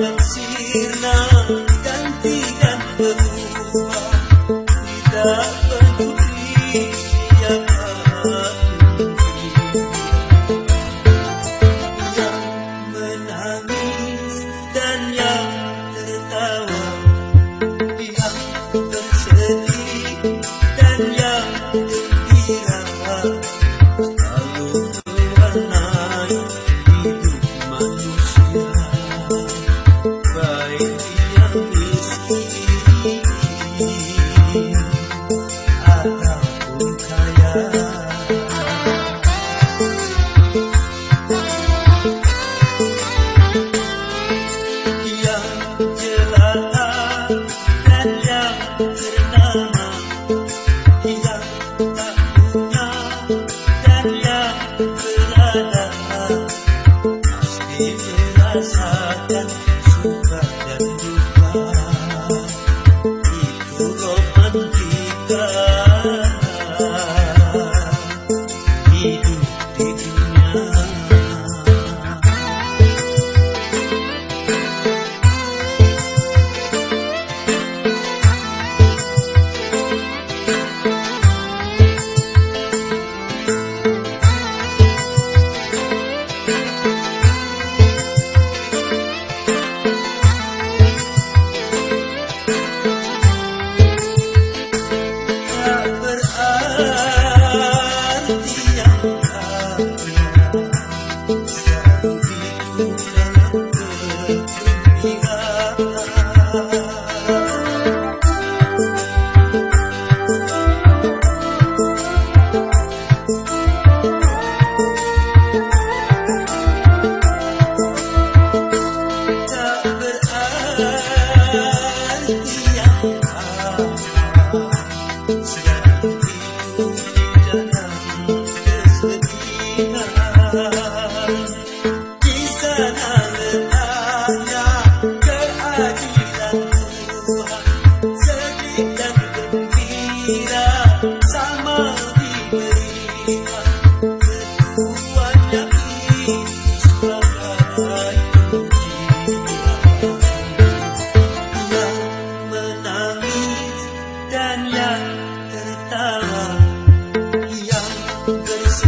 Jelala dan